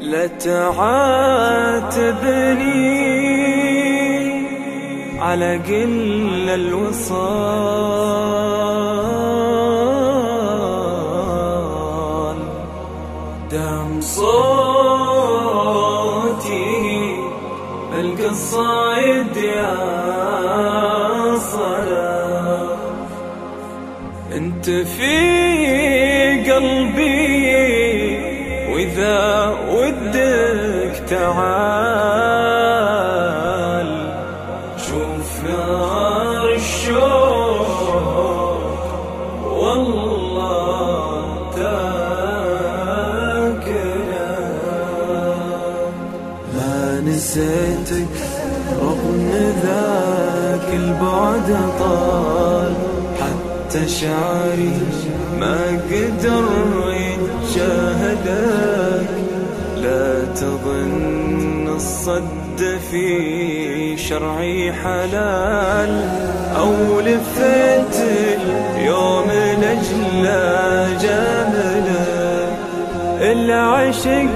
لا تعاتبني على قل الوصال. دام صوتي القصايد يا صلاة أنت في قلبي وإذا ودك تعال شوف نار الشوق والله تاكله ما نسيتك رغم ذاك البعد طال حتى شعري ما قدر يتشاهدك تظن الصد في شرعي حلال أو لفت اليوم لأجل جاملك العشق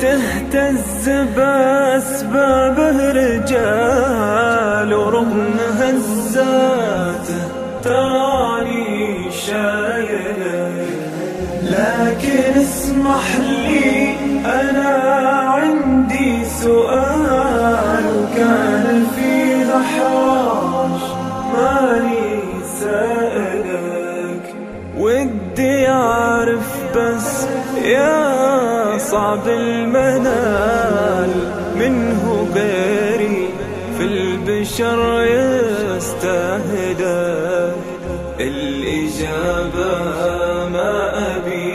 تهتز بأسبابه رجال ورغم هزاته تراني شايلك لكن اسمح لي أنا سؤال كان في الأحراج ماني سائلك ودي أعرف بس يا صعب المنال. منه غيري في البشر يستاهلك الإجابة ما أبيها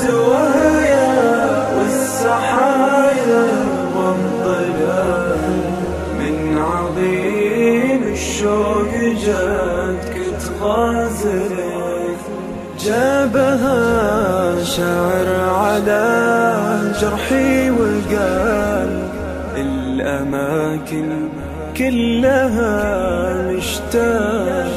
الزوايا والسحايا وانطلاق من عظيم الشوق جاتك تغازلك جابها شعر على جرحي وقال الأماكن كلها مشتاقة